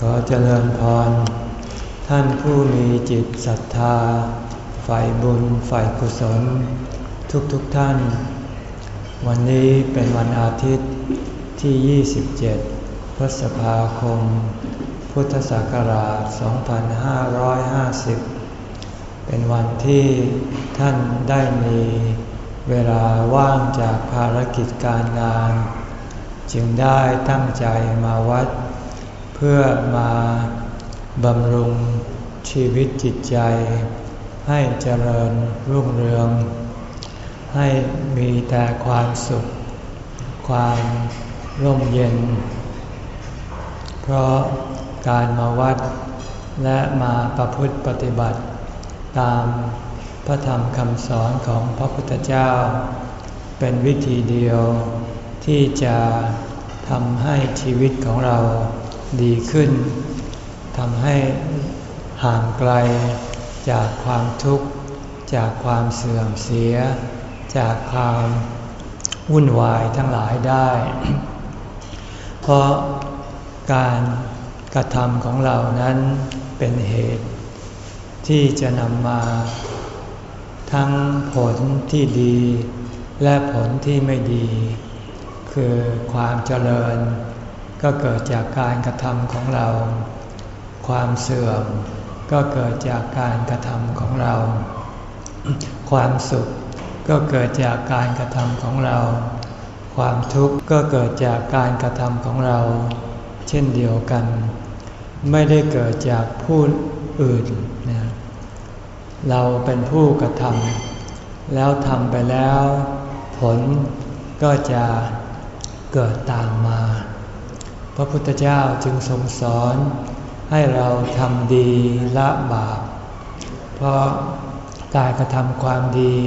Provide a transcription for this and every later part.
ขอเจริญพร ท่านผู้มีจิตศรัทธา ฝ่ายบุญฝ่ายกุศล ทุกๆทท่าน วันนี้เป็นวันอาทิตย์ที่ 27 พฤษภาคม พุทธศักราช 2550 เป็นวันที่ท่านได้มีเวลาว่างจากภารกิจการงาน จึงได้ตั้งใจมาวัด พื่อมาบำรุงชีวิตจิตใจ ให้เจริญรุ่งเรือง ให้มีแต่ความสุข ความร่มเย็น เพราะการมาวัด และมาประพฤติปฏิบัติ ตามพระธรรมคำสอนของพระพุทธเจ้า เป็นวิธีเดียวที่จะทำให้ชีวิตของเรา ดีขึ้นทำให้ห่างไกลจากความทุกข์ จากความเสื่อมเสีย จากความวุ่นวายทั้งหลายได้ เพราะการกระทำของเรานั้นเป็นเหตุ ที่จะนำมาทั้งผลที่ดีและผลที่ไม่ดี คือความเจริญ ก็เกิดจากการกระทำของเรา ความเสื่อม ก็เกิดจากการกระทำของเรา ความสุข ก็เกิดจากการกระทำของเรา ความทุกข์ก็เกิดจากการกระทำของเรา เช่นเดียวกัน ไม่ได้เกิดจากผู้อื่นนะเราเป็นผู้กระทำแล้วทำไปแล้ว ผลก็จะเกิดตามมา พระพุทธเจ้าจึงทรงสอนให้เราทำดีละบาป เพราะการกระทำความดี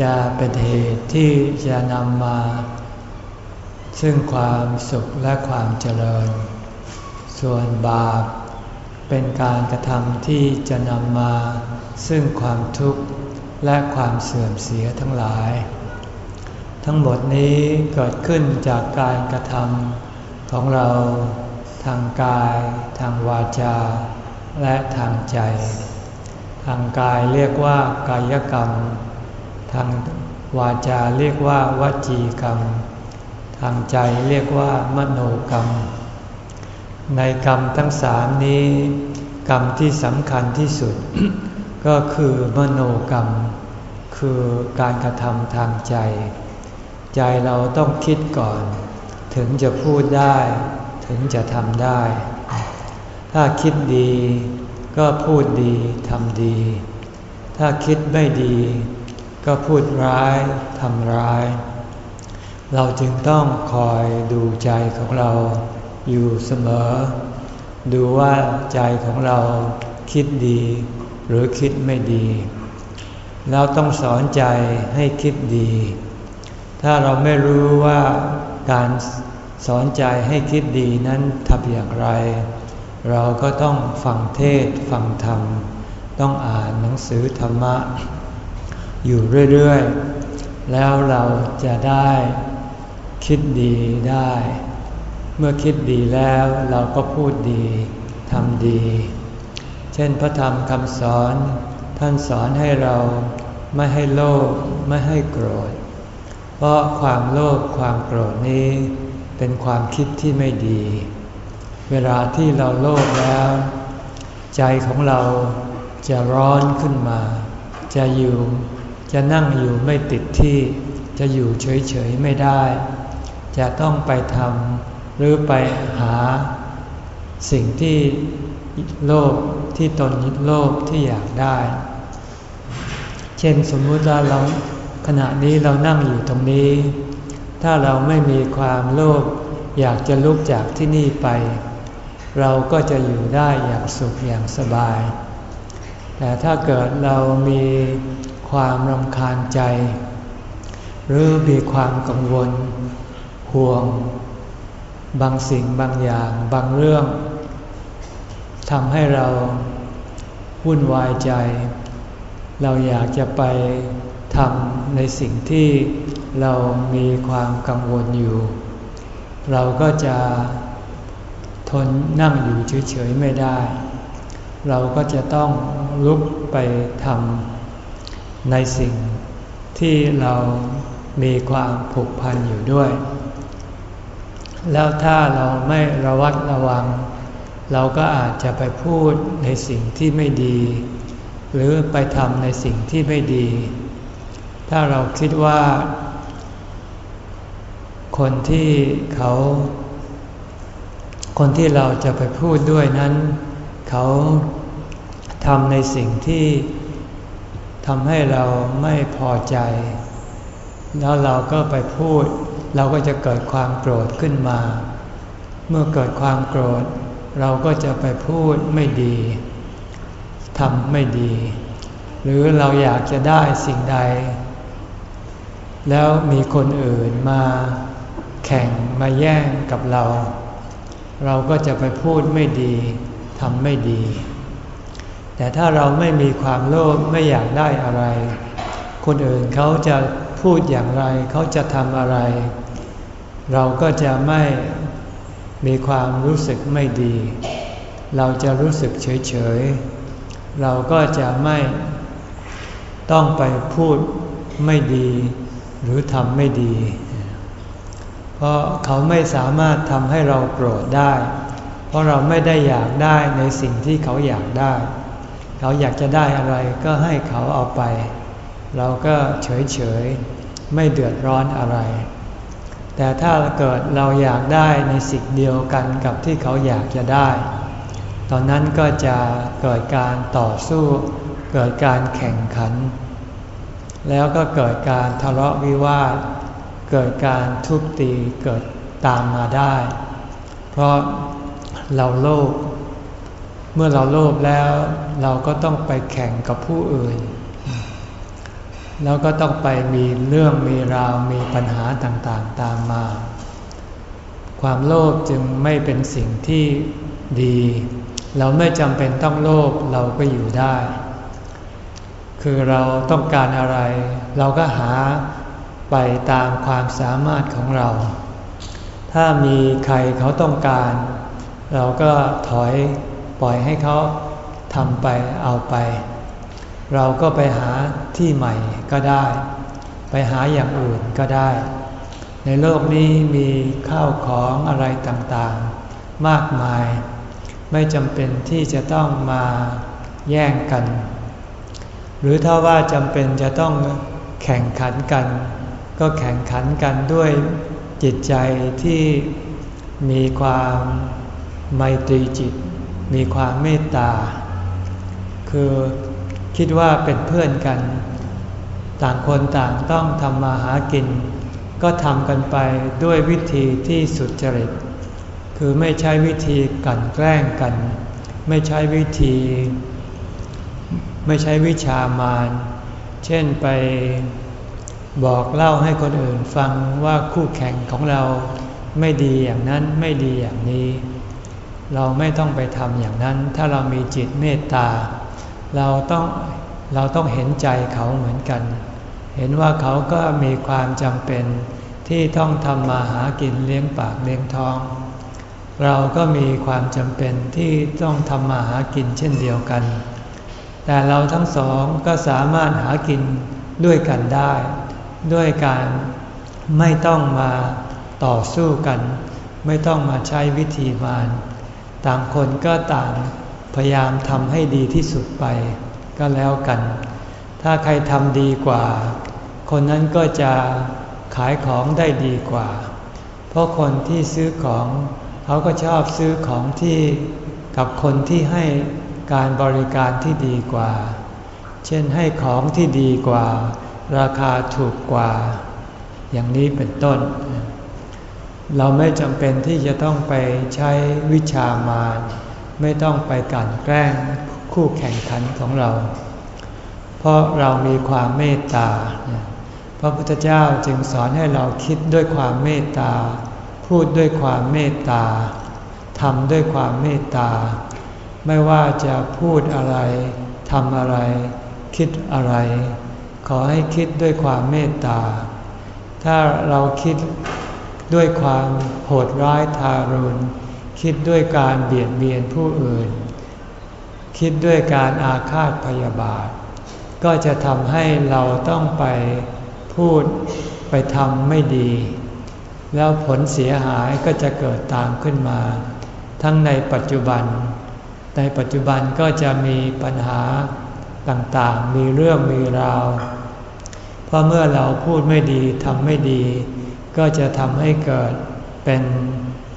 จะเป็นเหตุที่จะนำมา ซึ่งความสุขและความเจริญ ส่วนบาป เป็นการกระทำที่จะนำมา ซึ่งความทุกข์และความเสื่อมเสียทั้งหลาย ทั้งหมดนี้เกิดขึ้นจากการกระทำ ของเราทางกาย ทางวาจา และทางใจ ทางกายเรียกว่ากายกรรม ทางวาจาเรียกว่าวจีกรรม ทางใจเรียกว่ามโนกรรม ในกรรมทั้งสามนี้ กรรมที่สำคัญที่สุด ก็คือมโนกรรม คือการกระทำทางใจ ใจเราต้องคิดก่อน ถึงจะพูดได้ ถึงจะทำได้ ถ้าคิดดีก็พูดดีทำดี ถ้าคิดไม่ดี ก็พูดร้ายทำร้าย เราจึงต้องคอยดูใจของเราอยู่เสมอ ดูว่าใจของเราคิดดีหรือคิดไม่ดี เราต้องสอนใจให้คิดดี ถ้าเราไม่รู้ว่า การสอนใจให้คิดดีนั้นทำอย่างไร เราก็ต้องฟังเทศฟังธรรม ต้องอ่านหนังสือธรรมะ อยู่เรื่อยๆ แล้วเราจะได้คิดดีได้ เมื่อคิดดีแล้วเราก็พูดดีทำดี เช่นพระธรรมคำสอน ท่านสอนให้เราไม่ให้โลภไม่ให้โกรธ เพราะความโลภความโกรธนี้ เป็นความคิดที่ไม่ดี เวลาที่เราโลภแล้ว ใจของเราจะร้อนขึ้นมา จะอยู่จะนั่งอยู่ไม่ติดที่ จะอยู่เฉยๆไม่ได้ จะต้องไปทำหรือไปหา สิ่งที่โลภที่ตนโลภที่อยากได้ เช่นสมมุติว่าเรา ณะนี้เรานั่งอยู่ตรงนี้ ถ้าเราไม่มีความโลภอยากจะลุกจากที่นี่ไป เราก็จะอยู่ได้อย่างสุขอย่างสบาย แต่ถ้าเกิดเรามีความรำคาญใจ หรือมีความกังวล ห่วง บางสิ่งบางอย่างบางเรื่องทำให้เราวุ่นวายใจ เราอยากจะไปทำ ในสิ่งที่เรามีความกังวลอยู่ เราก็จะทนนั่งอยู่เฉยๆไม่ได้ เราก็จะต้องลุกไปทำในสิ่งที่เรามีความผูกพันอยู่ด้วย แล้วถ้าเราไม่ระวัดระวัง เราก็อาจจะไปพูดในสิ่งที่ไม่ดี หรือไปทำในสิ่งที่ไม่ดี ถ้าเราคิดว่า คนที่เขา คนที่เราจะไปพูดด้วยนั้น เขาทำในสิ่งที่ทำให้เราไม่พอใจ แล้วเราก็ไปพูด เราก็จะเกิดความโกรธขึ้นมา เมื่อเกิดความโกรธ เราก็จะไปพูดไม่ดีทำไม่ดี หรือเราอยากจะได้สิ่งใด แล้วมีคนอื่นมาแข่งมาแย่งกับเรา เราก็จะไปพูดไม่ดีทำไม่ดี แต่ถ้าเราไม่มีความโลภไม่อยากได้อะไร คนอื่นเขาจะพูดอย่างไรเขาจะทำอะไร เราก็จะไม่มีความรู้สึกไม่ดี เราจะรู้สึกเฉยๆเราก็จะไม่ต้องไปพูดไม่ดี หรือทำไม่ดี เพราะเขาไม่สามารถทำให้เราโกรธได้ เพราะเราไม่ได้อยากได้ในสิ่งที่เขาอยากได้ เขาอยากจะได้อะไรก็ให้เขาเอาไป เราก็เฉยเฉยไม่เดือดร้อนอะไร แต่ถ้าเกิดเราอยากได้ในสิ่งเดียวกันกับที่เขาอยากจะได้ ตอนนั้นก็จะเกิดการต่อสู้ เกิดการแข่งขัน แล้วก็เกิดการทะเลาะวิวาท เกิดการทุบตีเกิดตามมาได้ เพราะเราโลภ เมื่อเราโลภแล้วเราก็ต้องไปแข่งกับผู้อื่น แล้วก็ต้องไปมีเรื่องมีราวมีปัญหาต่างๆตามมา ความโลภจึงไม่เป็นสิ่งที่ดี เราไม่จำเป็นต้องโลภเราก็อยู่ได้ คือเราต้องการอะไร เราก็หาไปตามความสามารถของเรา ถ้ามีใครเขาต้องการ เราก็ถอยปล่อยให้เขาทำไปเอาไป เราก็ไปหาที่ใหม่ก็ได้ ไปหาอย่างอื่นก็ได้ ในโลกนี้มีข้าวของอะไรต่างๆ มากมาย ไม่จำเป็นที่จะต้องมาแย่งกัน หรือถ้าว่าจำเป็นจะต้องแข่งขันกัน ก็แข่งขันกันด้วยจิตใจที่มีความไมตรีจิต มีความเมตตา คือคิดว่าเป็นเพื่อนกัน ต่างคนต่างต้องทำมาหากิน ก็ทำกันไปด้วยวิธีที่สุดจริต คือไม่ใช้วิธีกันแกล้งกัน ไม่ใช้วิธี ไม่ใช้วิชามาร เช่นไปบอกเล่าให้คนอื่นฟังว่าคู่แข่งของเราไม่ดีอย่างนั้นไม่ดีอย่างนี้ เราไม่ต้องไปทำอย่างนั้น ถ้าเรามีจิตเมตตา เราต้องเราต้องเห็นใจเขาเหมือนกัน เห็นว่าเขาก็มีความจำเป็นที่ต้องทำมาหากินเลี้ยงปากเลี้ยงท้อง เราก็มีความจำเป็นที่ต้องทำมาหากินเช่นเดียวกัน แต่เราทั้งสองก็สามารถหากินด้วยกันได้ ด้วยการไม่ต้องมาต่อสู้กัน ไม่ต้องมาใช้วิธีมารต่างคนก็ต่างพยายามทำให้ดีที่สุดไป ก็แล้วกัน ถ้าใครทำดีกว่า คนนั้นก็จะขายของได้ดีกว่า เพราะคนที่ซื้อของ เขาก็ชอบซื้อของที่กับคนที่ให้ การบริการที่ดีกว่า เช่นให้ของที่ดีกว่า ราคาถูกกว่า อย่างนี้เป็นต้น เราไม่จำเป็นที่จะต้องไปใช้วิชามารไม่ต้องไปกันแกล้งคู่แข่งขันของเรา เพราะเรามีความเมตตา พระพุทธเจ้าจึงสอนให้เราคิดด้วยความเมตตา พูดด้วยความเมตตาทำด้วยความเมตตา ไม่ว่าจะพูดอะไรทำอะไร คิดอะไร ขอให้คิดด้วยความเมตตา ถ้าเราคิดด้วยความโหดร้ายทารุณ คิดด้วยการเบียดเบียนผู้อื่น คิดด้วยการอาฆาตพยาบาท ก็จะทำให้เราต้องไปพูดไปทำไม่ดี แล้วผลเสียหายก็จะเกิดตามขึ้นมา ทั้งในปัจจุบัน ในปัจจุบันก็จะมีปัญหาต่างๆ มีเรื่องมีราว เพราะเมื่อเราพูดไม่ดีทำไม่ดี ก็จะทำให้เกิดเป็น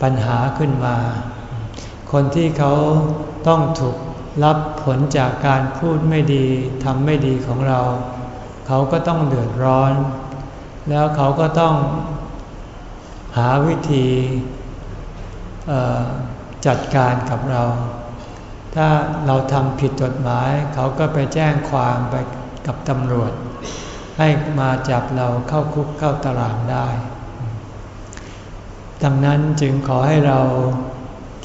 ปัญหาขึ้นมา คนที่เขาต้องถูกรับผลจากการพูดไม่ดีทำไม่ดีของเรา เขาก็ต้องเดือดร้อน แล้วเขาก็ต้องหาวิธีจัดการกับเรา ถ้าเราทำผิดกฎหมายเขาก็ไปแจ้งความไปกับตำรวจ ให้มาจับเราเข้าคุกเข้าตารางได้ ดังนั้นจึงขอให้เรา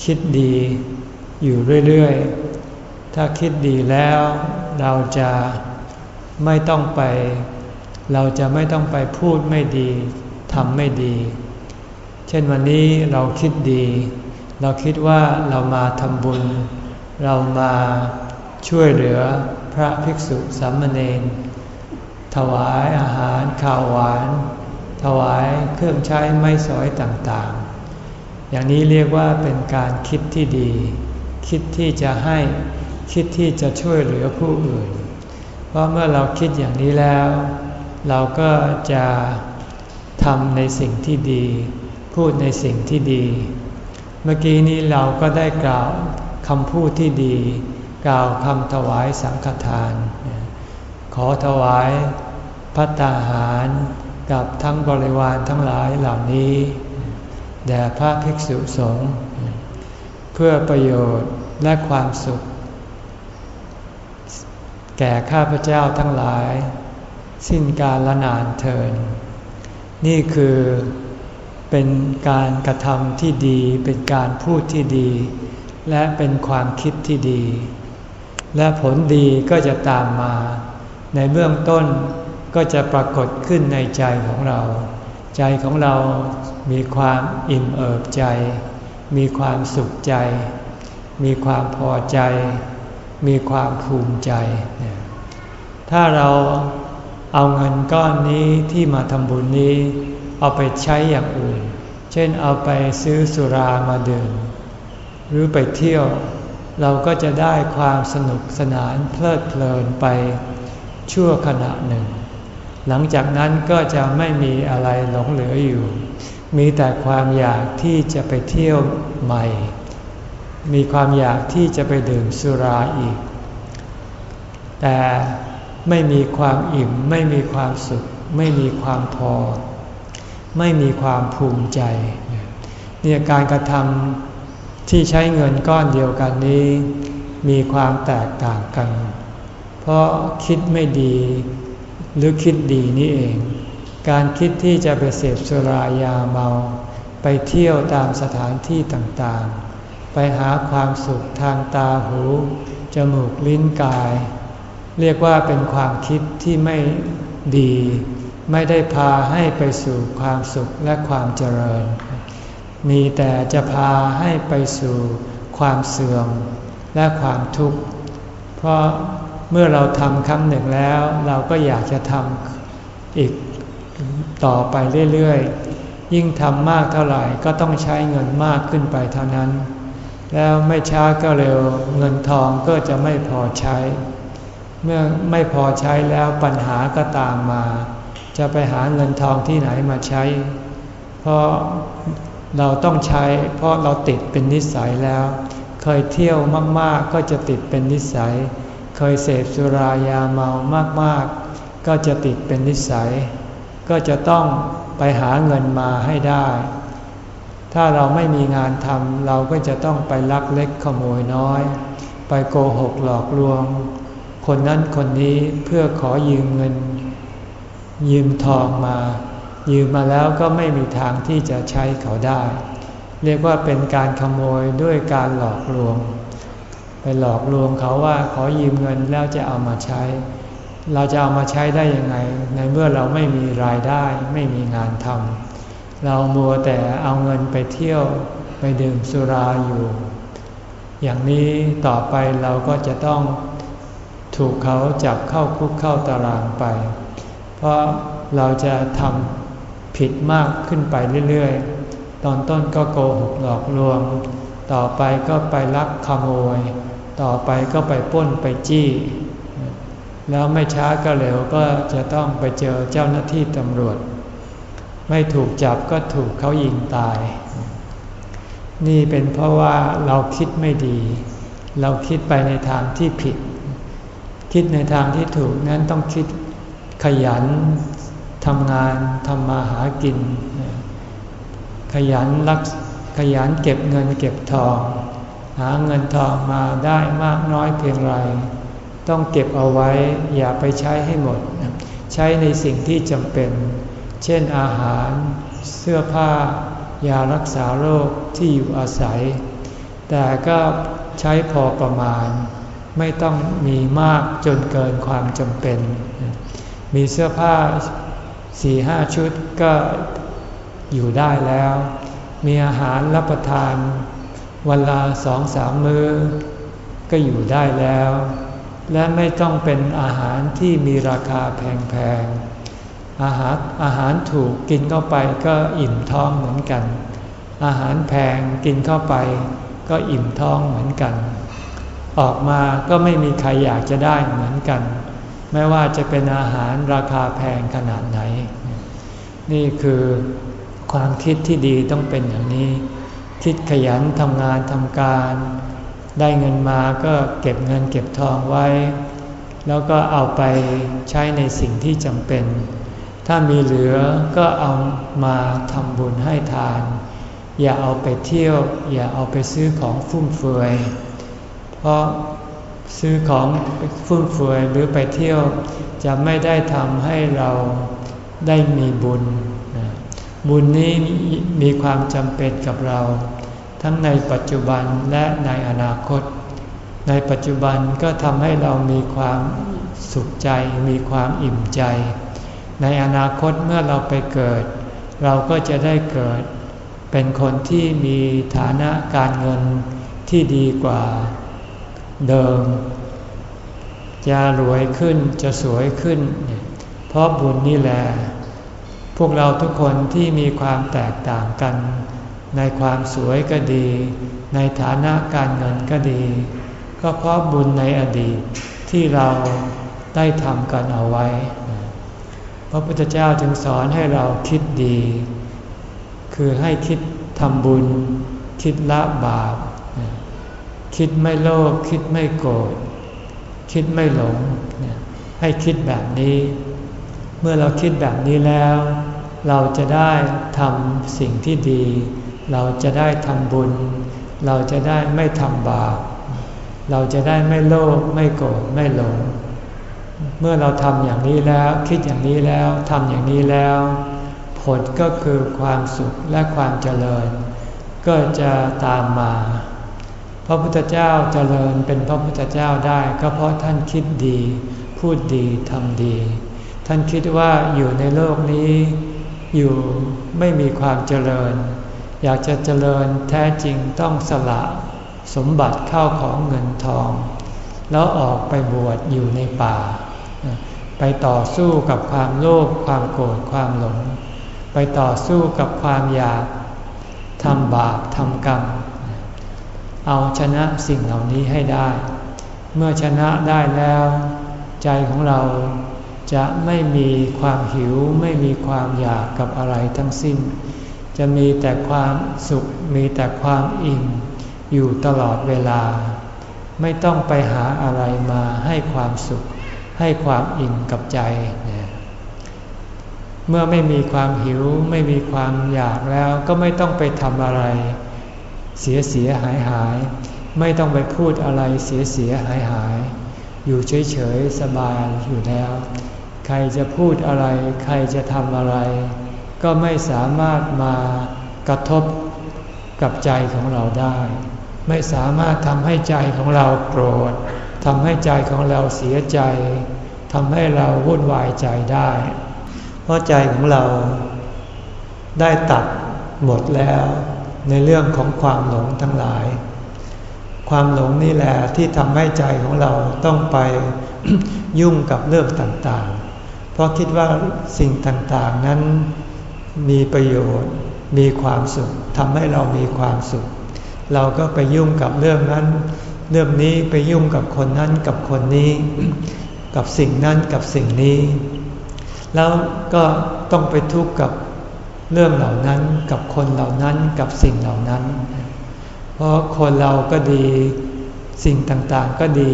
คิดดีอยู่เรื่อยๆ ถ้าคิดดีแล้วเราจะไม่ต้องไป เราจะไม่ต้องไปพูดไม่ดีทำไม่ดี เช่นวันนี้เราคิดดี เราคิดว่าเรามาทำบุญ เรามาช่วยเหลือพระภิกษุสามเณรถวายอาหารข้าวหวาน ถวายเครื่องใช้ไม้สอยต่างๆ อย่างนี้เรียกว่าเป็นการคิดที่ดี คิดที่จะให้คิดที่จะช่วยเหลือผู้อื่น เพราะเมื่อเราคิดอย่างนี้แล้ว เราก็จะทำในสิ่งที่ดี พูดในสิ่งที่ดี เมื่อกี้นี้เราก็ได้กล่าว คำพูดที่ดี กล่าวคำถวายสังฆทาน ขอถวายพัตตาหารกับทั้งบริวารทั้งหลายเหล่านี้ แด่พระภิกษุสงฆ์เพื่อประโยชน์และความสุข แก่ข้าพเจ้าทั้งหลาย สิ้นกาลนานเทิน นี่คือเป็นการกระทำที่ดีเป็นการพูดที่ดี และเป็นความคิดที่ดี และผลดีก็จะตามมา ในเบื้องต้นก็จะปรากฏขึ้นในใจของเรา ใจของเรามีความอิ่มเอิบใจ มีความสุขใจ มีความพอใจ มีความภูมิใจ ถ้าเราเอาเงินก้อนนี้ที่มาทำบุญนี้ เอาไปใช้อย่างอื่น เช่นเอาไปซื้อสุรามาดื่ม หรือไปเที่ยว เราก็จะได้ความสนุกสนานเพลิดเพลินไปชั่วขณะหนึ่ง หลังจากนั้นก็จะไม่มีอะไรหลงเหลืออยู่ มีแต่ความอยากที่จะไปเที่ยวใหม่ มีความอยากที่จะไปดื่มสุราอีก แต่ไม่มีความอิ่มไม่มีความสุข ไม่มีความพอ ไม่มีความภูมิใจ เนี่ยการกระทำ ที่ใช้เงินก้อนเดียวกันนี้ มีความแตกต่างกัน เพราะคิดไม่ดี หรือคิดดีนี่เอง การคิดที่จะไปเสพสุรายาเมา ไปเที่ยวตามสถานที่ต่างๆ ไปหาความสุขทางตาหู จมูกลิ้นกาย เรียกว่าเป็นความคิดที่ไม่ดี ไม่ได้พาให้ไปสู่ความสุขและความเจริญ มีแต่จะพาให้ไปสู่ความเสื่อมและความทุกข์ เพราะเมื่อเราทำครั้งหนึ่งแล้ว เราก็อยากจะทำอีกต่อไปเรื่อยๆ ยิ่งทำมากเท่าไหร่ก็ต้องใช้เงินมากขึ้นไปเท่านั้น แล้วไม่ช้าก็เร็วเงินทองก็จะไม่พอใช้ เมื่อไม่พอใช้แล้วปัญหาก็ตามมา จะไปหาเงินทองที่ไหนมาใช้ เพราะ เราต้องใช้เพราะเราติดเป็นนิสัยแล้ว เคยเที่ยวมากๆ ก็จะติดเป็นนิสัย เคยเสพสุรายาเมามากๆ ก็จะติดเป็นนิสัย ก็จะต้องไปหาเงินมาให้ได้ ถ้าเราไม่มีงานทำเราก็จะต้องไปลักเล็กขโมยน้อย ไปโกหกหลอกลวง คนนั้นคนนี้เพื่อขอยืมเงิน ยืมทองมา ยืมมาแล้วก็ไม่มีทางที่จะใช้เขาได้ เรียกว่าเป็นการขโมยด้วยการหลอกลวง ไปหลอกลวงเขาว่าขอยืมเงินแล้วจะเอามาใช้ เราจะเอามาใช้ได้ยังไง ในเมื่อเราไม่มีรายได้ไม่มีงานทำเรามัวแต่เอาเงินไปเที่ยวไไปดื่มสุราอยู่ อย่างนี้ต่อไปเราก็จะต้องถูกเขาจับเข้าคุกเข้าตารางไป เพราะเราจะทำ ผิดมากขึ้นไปเรื่อยๆ ตอนต้นก็โกหกหลอกลวง ต่อไปก็ไปลักขโมย ต่อไปก็ไปป้นไปจี้ แล้วไม่ช้าก็เร็วก็จะต้องไปเจอเจ้าหน้าที่ตำรวจ ไม่ถูกจับก็ถูกเขายิงตาย นี่เป็นเพราะว่าเราคิดไม่ดี เราคิดไปในทางที่ผิด คิดในทางที่ถูกนั้นต้องคิดขยัน ทำงานทำมาหากิน ขยันรักขยันเก็บเงินเก็บทอง หาเงินทองมาได้มากน้อยเพียงไร ต้องเก็บเอาไว้อย่าไปใช้ให้หมด ใช้ในสิ่งที่จำเป็น เช่นอาหาร เสื้อผ้า ยารักษาโรคที่อยู่อาศัย แต่ก็ใช้พอประมาณ ไม่ต้องมีมากจนเกินความจำเป็น มีเสื้อผ้า สี่ห้าชุดก็อยู่ได้แล้ว มีอาหารรับประทาน วันละสองสามมื้อ ก็อยู่ได้แล้ว และไม่ต้องเป็นอาหารที่มีราคาแพงๆ อาหารอาหารถูกกินเข้าไปก็อิ่มท้องเหมือนกัน อาหารแพงกินเข้าไปก็อิ่มท้องเหมือนกัน ออกมาก็ไม่มีใครอยากจะได้เหมือนกัน ไม่ว่าจะเป็นอาหารราคาแพงขนาดไหน นี่คือความคิดที่ดีต้องเป็นอย่างนี้ คิดขยันทำงานทำการ ได้เงินมาก็เก็บเงินเก็บทองไว้ แล้วก็เอาไปใช้ในสิ่งที่จำเป็น ถ้ามีเหลือก็เอามาทำบุญให้ทาน อย่าเอาไปเที่ยว อย่าเอาไปซื้อของฟุ่มเฟือย เพราะ ซื้อของฟุ่มเฟือยหรือไปเที่ยวจะไม่ได้ทำให้เราได้มีบุญ บุญนี้มีความจำเป็นกับเรา ทั้งในปัจจุบันและในอนาคต ในปัจจุบันก็ทำให้เรามีความสุขใจ มีความอิ่มใจ ในอนาคตเมื่อเราไปเกิด เราก็จะได้เกิด เป็นคนที่มีฐานะการเงินที่ดีกว่า เดิม จะรวยขึ้นจะสวยขึ้น เพราะบุญนี่แหละพวกเราทุกคนที่มีความแตกต่างกัน ในความสวยก็ดี ในฐานะการเงินก็ดี ก็เพราะบุญในอดีตที่เราได้ทำกันเอาไว้ พระพุทธเจ้าจึงสอนให้เราคิดดี คือให้คิดทำบุญ คิดละบาป คิดไม่โลภคิดไม่โกรธคิดไม่หลง ให้คิดแบบนี้ เมื่อเราคิดแบบนี้แล้ว เราจะได้ทำสิ่งที่ดี เราจะได้ทำบุญ เราจะได้ไม่ทำบาปเราจะได้ไม่โลภไม่โกรธไม่หลง เมื่อเราทำอย่างนี้แล้ว คิดอย่างนี้แล้วทำอย่างนี้แล้ว ผลก็คือความสุขและความเจริญ ก็จะตามมา พระพุทธเจ้าเจริญเป็นพระพุทธเจ้าได้ ก็เพราะท่านคิดดี พูดดีทำดี ท่านคิดว่าอยู่ในโลกนี้อยู่ไม่มีความเจริญ อยากจะเจริญแท้จริงต้องสละสมบัติเข้าของเงินทอง แล้วออกไปบวชอยู่ในป่า ไปต่อสู้กับความโลภความโกรธความหลง ไปต่อสู้กับความอยากทำบาปทำกรรม เอาชนะสิ่งเหล่านี้ให้ได้ เมื่อชนะได้แล้ว ใจของเราจะไม่มีความหิวไม่มีความอยากกับอะไรทั้งสิ้น จะมีแต่ความสุขมีแต่ความอิ่มอยู่ตลอดเวลา ไม่ต้องไปหาอะไรมาให้ความสุข ให้ความอิ่มกับใจ เมื่อไม่มีความหิวไม่มีความอยากแล้วก็ไม่ต้องไปทำอะไร เสียเสียหายหาย ไม่ต้องไปพูดอะไรเสียเสียหายหาย อยู่เฉยเฉยสบายอยู่แล้ว ใครจะพูดอะไร ใครจะทำอะไร ก็ไม่สามารถมากระทบกับใจของเราได้ ไม่สามารถทำให้ใจของเราโกรธทำให้ใจของเราเสียใจทำให้เราวุ่นวายใจได้ เพราะใจของเราได้ตัดหมดแล้ว ในเรื่องของความหลงทั้งหลาย ความหลงนี่แหละที่ทำให้ใจของเราต้องไปยุ่งกับเรื่องต่างๆ เพราะคิดว่าสิ่งต่างๆนั้นมีประโยชน์มีความสุขทำให้เรามีความสุข เราก็ไปยุ่งกับเรื่องนั้น เรื่องนี้ไปยุ่งกับคนนั้นกับคนนี้ กับสิ่งนั้นกับสิ่งนี้ แล้วก็ต้องไปทุกข์กับ เรื่องเหล่านั้นกับคนเหล่านั้นกับสิ่งเหล่านั้น เพราะคนเราก็ดีสิ่งต่างๆก็ดี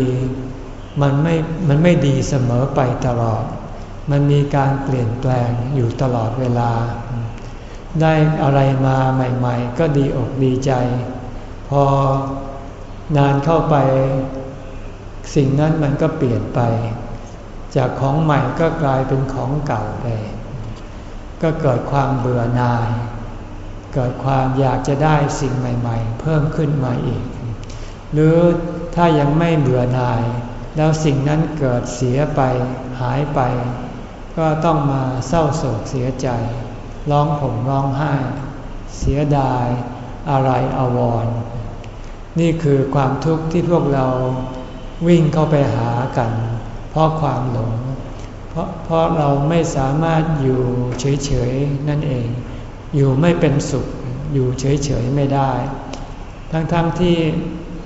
มันไม่มันไม่ดีเสมอไปตลอด มันมีการเปลี่ยนแปลงอยู่ตลอดเวลา ได้อะไรมาใหม่ๆ ก็ดีอกดีใจ พอนานเข้าไป สิ่งนั้นมันก็เปลี่ยนไป จากของใหม่ก็กลายเป็นของเก่าไป ก็เกิดความเบื่อหน่าย เกิดความอยากจะได้สิ่งใหม่ ๆ เพิ่มขึ้นมาอีก หรือถ้ายังไม่เบื่อหน่าย แล้วสิ่งนั้นเกิดเสียไปหายไป ก็ต้องมาเศร้าโศกเสียใจ ร้องผมร้องไห้ เสียดายอะไรอววร นี่คือความทุกข์ที่พวกเราวิ่งเข้าไปหากัน เพราะความหลง เพราะเพราะเราไม่สามารถอยู่เฉยๆนั่นเอง อยู่ไม่เป็นสุข อยู่เฉยๆไม่ได้ ทั้งๆทที่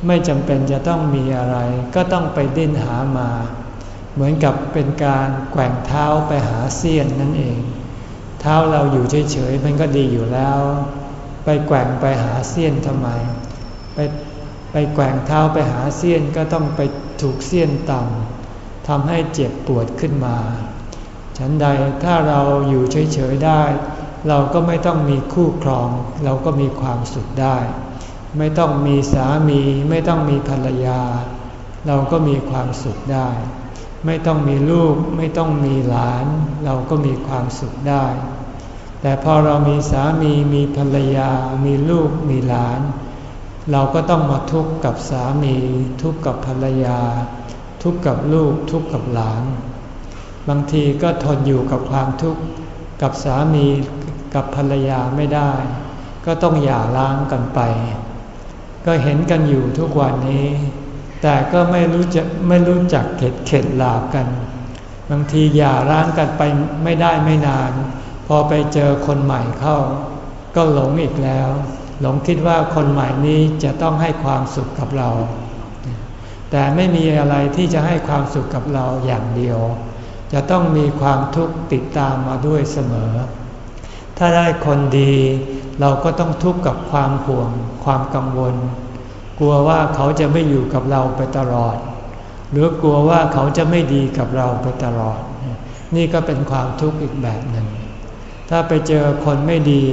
ไม่จำเป็นจะต้องมีอะไร ก็ต้องไปดิ้นหามา เหมือนกับเป็นการแกว่งเท้าไปหาเสี้ยนนั่นเอง เท้าเราอยู่เฉยๆมันก็ดีอยู่แล้ว ไปแกว่งไปหาเสี้ยนทำไม ไปไปแกว่งเท้าไปหาเสี้ยนก็ต้องไปถูกเสี้ยนต่ำ ทำให้เจ็บปวดขึ้นมา ฉันใดถ้าเราอยู่เฉยๆได้ เราก็ไม่ต้องมีคู่ครอง เราก็มีความสุขได้ ไม่ต้องมีสามี ไม่ต้องมีภรรยา เราก็มีความสุขได้ ไม่ต้องมีลูก ไม่ต้องมีหลาน เราก็มีความสุขได้ แต่พอเรามีสามีมีภรรยา มีลูกมีหลาน เราก็ต้องมาทุกข์กับสามี ทุกข์กับภรรยา ทุกข์กับลูกทุกข์กับหลาน บางทีก็ทนอยู่กับความทุกข์กับสามีกับภรรยาไม่ได้ ก็ต้องหย่าร้างกันไป ก็เห็นกันอยู่ทุกวันนี้ แต่ก็ไม่รู้จักไม่รู้จักเข็ดเข็ดหลาบกัน บางทีหย่าร้างกันไปไม่ได้ไม่นาน พอไปเจอคนใหม่เข้า ก็หลงอีกแล้ว หลงคิดว่าคนใหม่นี้จะต้องให้ความสุขกับเรา แต่ไม่มีอะไรที่จะให้ความสุขกับเราอย่างเดียว จะต้องมีความทุกข์ติดตามมาด้วยเสมอ ถ้าได้คนดี เราก็ต้องทุกข์กับความห่วง ความกังวล กลัวว่าเขาจะไม่อยู่กับเราไปตลอด หรือกลัวว่าเขาจะไม่ดีกับเราไปตลอด นี่ก็เป็นความทุกข์อีกแบบหนึ่ง ถ้าไปเจอคนไม่ดี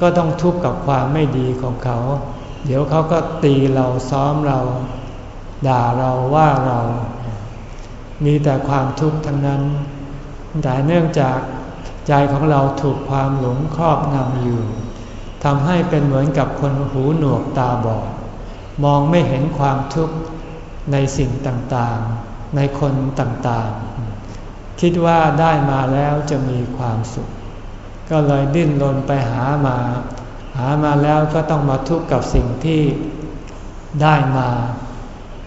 ก็ต้องทุกข์กับความไม่ดีของเขา เดี๋ยวเขาก็ตีเราซ้อมเรา ด่าเราว่าเรา มีแต่ความทุกข์ทั้งนั้น แต่เนื่องจากใจของเราถูกความหลงครอบงำอยู่ทำให้เป็นเหมือนกับคนหูหนวกตาบอด มองไม่เห็นความทุกข์ในสิ่งต่างๆ ในคนต่างๆ คิดว่าได้มาแล้วจะมีความสุข ก็เลยดิ้นรนไปหามา หามาแล้วก็ต้องมาทุกข์กับสิ่งที่ได้มา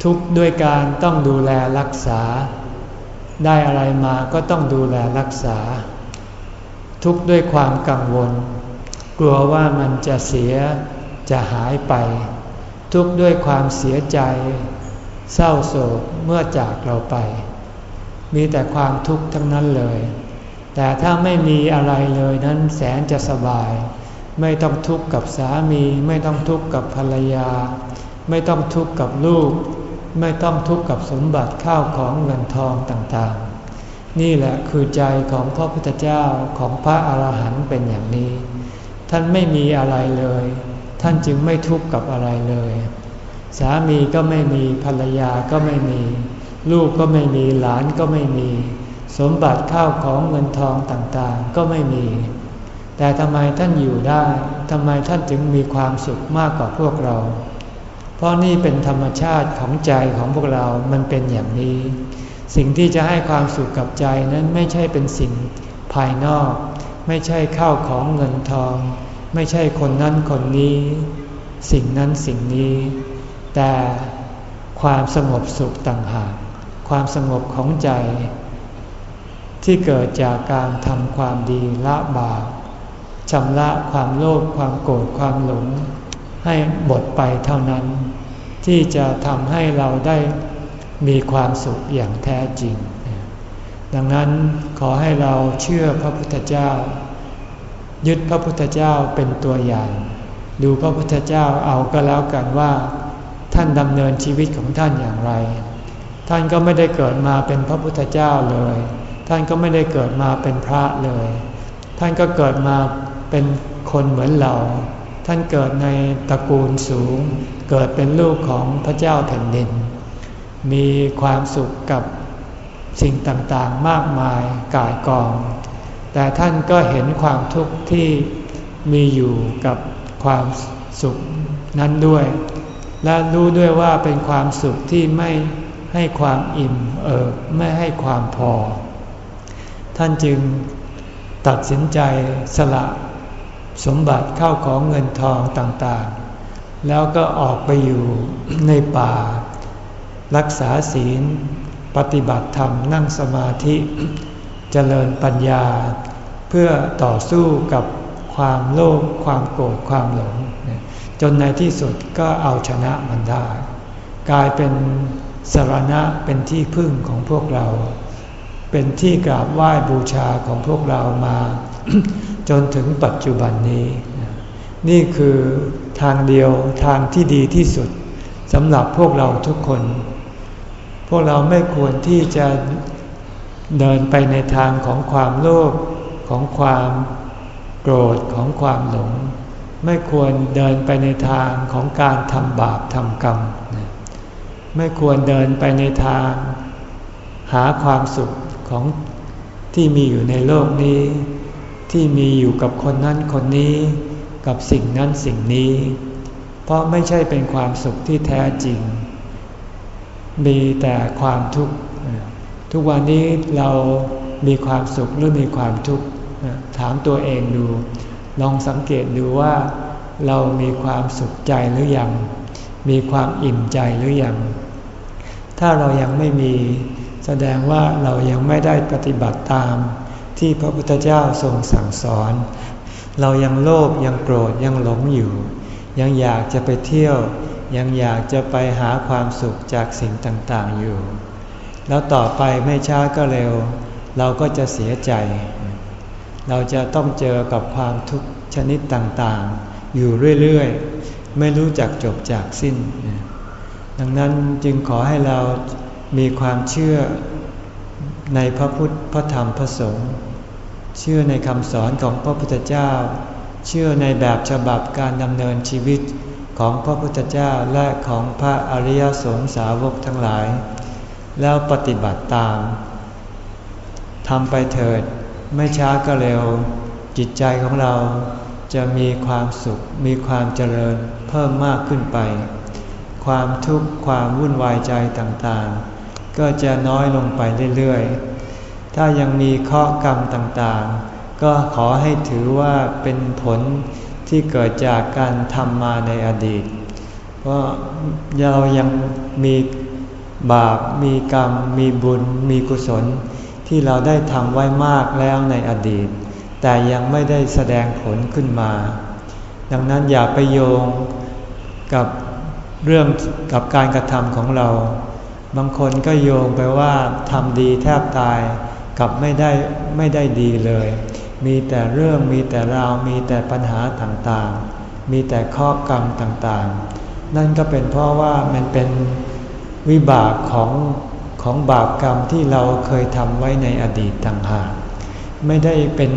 ทุกข์ด้วยการต้องดูแลรักษา ได้อะไรมาก็ต้องดูแลรักษา ทุกข์ด้วยความกังวล กลัวว่ามันจะเสียจะหายไป ทุกข์ด้วยความเสียใจ เศร้าโศกเมื่อจากเราไป มีแต่ความทุกข์ทั้งนั้นเลย แต่ถ้าไม่มีอะไรเลยนั้นแสนจะสบาย ไม่ต้องทุกข์กับสามี ไม่ต้องทุกข์กับภรรยา ไม่ต้องทุกข์กับลูก ไม่ต้องทุกข์กับสมบัติข้าวของเงินทองต่างๆ นี่แหละคือใจของพระพุทธเจ้าของพระอาหารหันต์เป็นอย่างนี้ ท่านไม่มีอะไรเลย ท่านจึงไม่ทุกข์กับอะไรเลย สามีก็ไม่มีภรรยาก็ไม่มี ลูกก็ไม่มีหลานก็ไม่มี สมบัติข้าวของเงินทองต่างๆ ก็ไม่มี แต่ทำไมท่านอยู่ได้ทำไมท่านจึงมีความสุขมากกว่าพวกเรา ราะนี่เป็นธรรมชาติของใจของพวกเรา มันเป็นอย่างนี้ สิ่งที่จะให้ความสุขกับใจนั้นไม่ใช่เป็นสิ่งภายนอก ไม่ใช่ข้าวของเงินทองไไม่ใช่คนนั้นคนนี้ สิ่งนั้นสิ่งนี้ แต่ความสงบสุขต่างหาก ความสงบของใจ ที่เกิดจากการทำความดีละบาปชำระความโลภความโกรธความหลง ให้หมดไปเท่านั้น ที่จะทำให้เราได้มีความสุขอย่างแท้จริง ดังนั้นขอให้เราเชื่อพระพุทธเจ้า ยึดพระพุทธเจ้าเป็นตัวอย่าง ดูพระพุทธเจ้าเอาก็แล้วกันว่า ท่านดำเนินชีวิตของท่านอย่างไร ท่านก็ไม่ได้เกิดมาเป็นพระพุทธเจ้าเลย ท่านก็ไม่ได้เกิดมาเป็นพระเลย ท่านก็เกิดมาเป็นคนเหมือนเรา ท่านเกิดในตระกูลสูง เกิดเป็นลูกของพระเจ้าแผ่นดิน มีความสุขกับสิ่งต่างๆมากมายกายกอง แต่ท่านก็เห็นความทุกข์ที่มีอยู่กับความสุขนั้นด้วย และรู้ด้วยว่าเป็นความสุขที่ไม่ให้ความอิ่มเอิบไม่ให้ความพอ ท่านจึงตัดสินใจสละ สมบัติเข้าของเงินทองต่างๆ แล้วก็ออกไปอยู่ในป่า รักษาศีล ปฏิบัติธรรมนั่งสมาธิเจริญปัญญา เพื่อต่อสู้กับความโลภความโกรธความหลง จนในที่สุดก็เอาชนะมันได้ กลายเป็นสรณะเป็นที่พึ่งของพวกเรา เป็นที่กราบไหว้บูชาของพวกเรามา จนถึงปัจจุบันนี้ นี่คือทางเดียวทางที่ดีที่สุดสำหรับพวกเราทุกคน พวกเราไม่ควรที่จะเดินไปในทางของความโลภของความโกรธของความหลง ไม่ควรเดินไปในทางของการทำบาปทำกรรม ไม่ควรเดินไปในทาง หาความสุขของที่มีอยู่ในโลกนี้ ที่มีอยู่กับคนนั้นคนนี้กับสิ่งนั้นสิ่งนี้ เพราะไม่ใช่เป็นความสุขที่แท้จริง มีแต่ความทุกข์ ทุกวันนี้เรามีความสุขหรือมีความทุกข์ ถามตัวเองดู ลองสังเกตดูว่าเรามีความสุขใจหรือยัง มีความอิ่มใจหรือยัง ถ้าเรายังไม่มี แสดงว่าเรายังไม่ได้ปฏิบัติตาม ที่พระพุทธเจ้าทรงสั่งสอน เรายังโลภยังโกรธยังหลงอยู่ ยังอยากจะไปเที่ยว ยังอยากจะไปหาความสุขจากสิ่งต่างๆอยู่ แล้วต่อไปไม่ช้าก็เร็ว เราก็จะเสียใจ เราจะต้องเจอกับความทุกข์ชนิดต่างๆ อยู่เรื่อยๆ ไม่รู้จักจบจากสิ้น ดังนั้นจึงขอให้เรามีความเชื่อ ในพระพุทธพระธรรมพระสงฆ์เชื่อในคำสอนของพระพุทธเจ้า เชื่อในแบบฉบับการดำเนินชีวิตของพระพุทธเจ้าและของพระอริยสงสาวกทั้งหลาย แล้วปฏิบัติตามทำไปเถิดไม่ช้าก็เร็ว จิตใจของเราจะมีความสุขมีความเจริญเพิ่มมากขึ้นไป ความทุกข์ความวุ่นวายใจต่างๆ ก็จะน้อยลงไปเรื่อยๆ ถ้ายังมีข้อกรรมต่างๆ ก็ขอให้ถือว่าเป็นผลที่เกิดจากการทำมาในอดีต เพราะเรายังมีบาป มีกรรม มีบุญ มีกุศล ที่เราได้ทำไว้มากแล้วในอดีต แต่ยังไม่ได้แสดงผลขึ้นมา ดังนั้นอย่าไปโยงกับเรื่องกับการกระทำของเรา บางคนก็โยงไปว่าทำดีแทบตายกับไม่ได้ไม่ได้ดีเลย มีแต่เรื่องมีแต่ราวมีแต่ปัญหาต่างๆ มีแต่ข้อกรรมต่างๆ นั่นก็เป็นเพราะว่ามันเป็นวิบากของของบาปกรรมที่เราเคยทำไว้ในอดีตต่างหากไม่ได้เป็น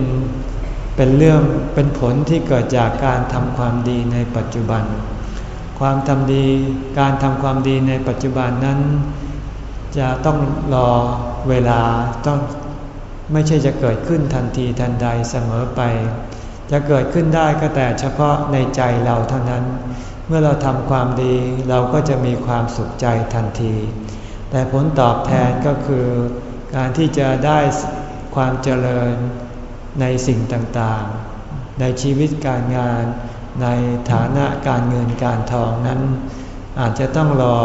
เป็นเรื่องเป็นผลที่เกิดจากการทำความดีในปัจจุบัน ความทำดีการทำความดีในปัจจุบันนั้น จะต้องรอเวลาต้องไม่ใช่จะเกิดขึ้นทันทีทันใดเสมอไป จะเกิดขึ้นได้ก็แต่เฉพาะในใจเราเท่านั้น เมื่อเราทำความดีเราก็จะมีความสุขใจทันที แต่ผลตอบแทนก็คือ การที่จะได้ความเจริญในสิ่งต่างๆ ในชีวิตการงาน ในฐานะการเงินการทองนั้น อาจจะต้องรอ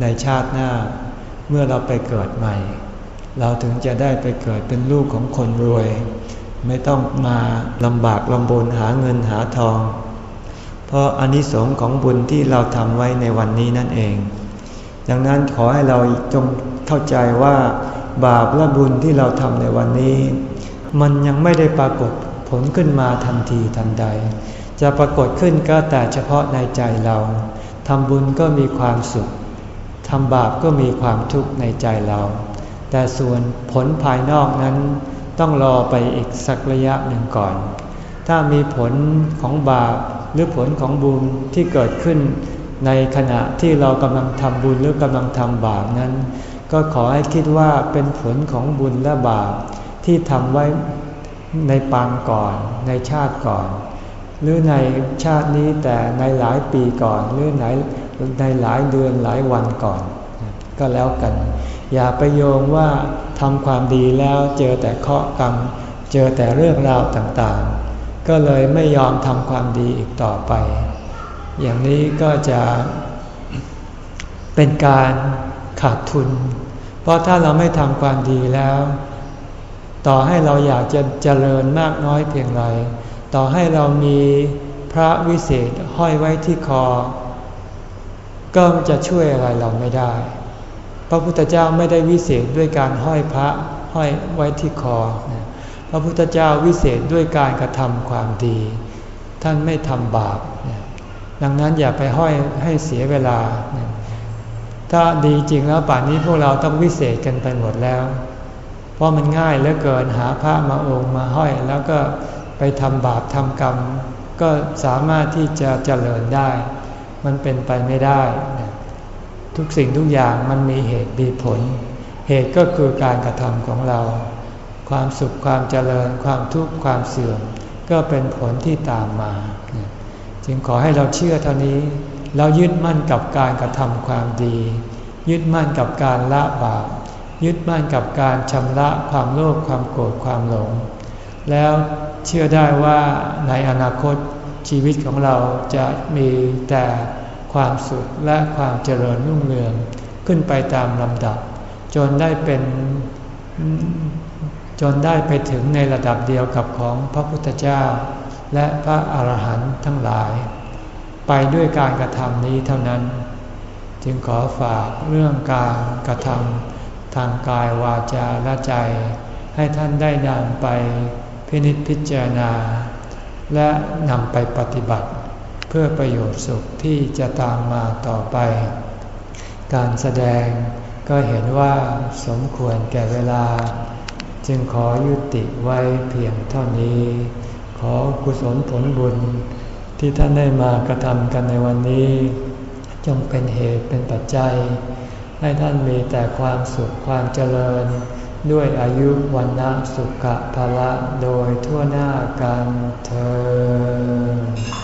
ในชาติหน้า เมื่อเราไปเกิดใหม่ เราถึงจะได้ไปเกิดเป็นลูกของคนรวย ไม่ต้องมาลำบากลำบนหาเงินหาทอง เพราะอนิสงส์ของบุญที่เราทำไว้ในวันนี้นั่นเอง ดังนั้นขอให้เราจงเข้าใจว่าบาปและบุญที่เราทำในวันนี้ มันยังไม่ได้ปรากฏผลขึ้นมาทันทีทันใด จะปรากฏขึ้นก็แต่เฉพาะในใจเราทำบุญก็มีความสุข ทำบาปก็มีความทุกข์ในใจเรา แต่ส่วนผลภายนอกนั้น ต้องรอไปอีกสักระยะหนึ่งก่อน ถ้ามีผลของบาปหรือผลของบุญที่เกิดขึ้น ในขณะที่เรากำลังทำบุญหรือกำลังทำบาปนั้น ก็ขอให้คิดว่าเป็นผลของบุญและบาปที่ทำไว้ในปางก่อน ในชาติก่อน หรือในชาตินี้แต่ในหลายปีก่อนหรือใน ในหลายเดือนหลายวันก่อน ก็แล้วกัน อย่าไปโยงว่าทำความดีแล้วเจอแต่เคราะกรรม เจอแต่เรื่องราวต่างๆ ก็เลยไม่ยอมทำความดีอีกต่อไป อย่างนี้ก็จะเป็นการขาดทุน เพราะถ้าเราไม่ทำความดีแล้ว ต่อให้เราอยากจะเจริญมากน้อยเพียงไร ต่อให้เรามีพระวิเศษห้อยไว้ที่คอ ก็จะช่วยอะไรเราไม่ได้ พระพุทธเจ้าไม่ได้วิเศษด้วยการห้อยพระห้อยไว้ที่คอ พระพุทธเจ้าวิเศษด้วยการกระทำความดี ท่านไม่ทำบาป ดังนั้นอย่าไปห้อยให้เสียเวลา ถ้าดีจริงแล้วป่านนี้พวกเราต้องวิเศษกันไปหมดแล้ว เพราะมันง่ายเหลือเกินหาพระมาองค์มาห้อย แล้วก็ไปทำบาปทำกรรม ก็สามารถที่จะเจริญได้ มันเป็นไปไม่ได้ ทุกสิ่งทุกอย่างมันมีเหตุมีผล เหตุก็คือการกระทำของเรา ความสุขความเจริญ ความทุกข์ความเสื่อม ก็เป็นผลที่ตามมา จึงขอให้เราเชื่อเท่านี้ เรายึดมั่นกับการกระทำความดี ยึดมั่นกับการละบาปยึดมั่นกับการชำระความโลภความโกรธความหลง แล้วเชื่อได้ว่าในอนาคต ชีวิตของเราจะมีแต่ความสุขและความเจริญรุ่งเรืองขึ้นไปตามลำดับ จนได้เป็นจนได้ไปถึงในระดับเดียวกับของพระพุทธเจ้า และพระอาหารหันต์ทั้งหลาย ไปด้วยการกระทำนี้เท่านั้น จึงขอฝากเรื่องการกระทำทางกายวาจาและใจ ให้ท่านได้นำไปพินิจพิจารณา และนำไปปฏิบัติ เพื่อประโยชน์สุขที่จะตามมาต่อไป การแสดงก็เห็นว่าสมควรแก่เวลา จึงขอยุติไว้เพียงเท่านี้ ขอกุศลผลบุญที่ท่านได้มากระทำกันในวันนี้ จงเป็นเหตุเป็นปัจจัย ให้ท่านมีแต่ความสุขความเจริญ ด้วยอายุวันนะสุขภะละโดยทั่วหน้ากันเธอ